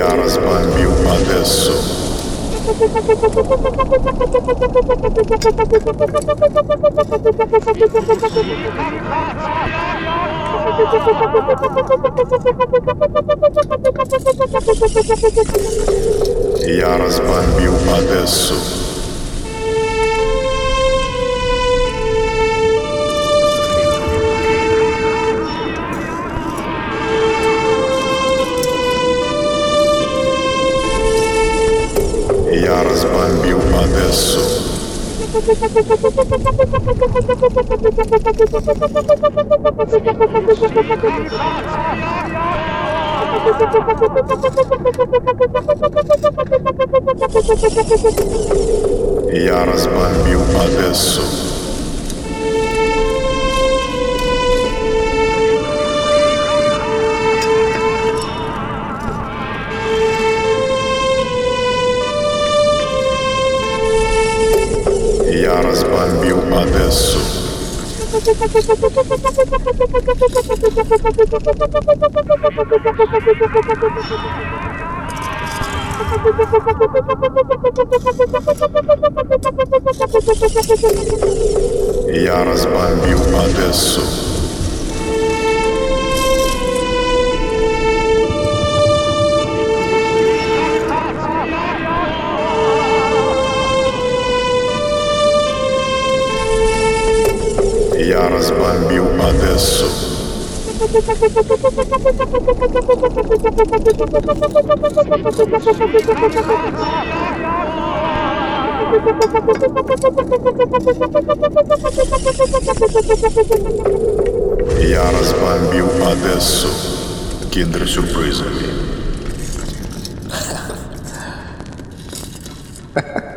iarăși bambiu pe adesso. Iarăși bambiu pe adesso. horas bambiu E Я разбомбил адресу. разбомбил Одессу. Я разбомбил Одессу. Я разбомбил Одессу. Я разбомбил Одессу киндер-сюрпризами. Ha ha ha.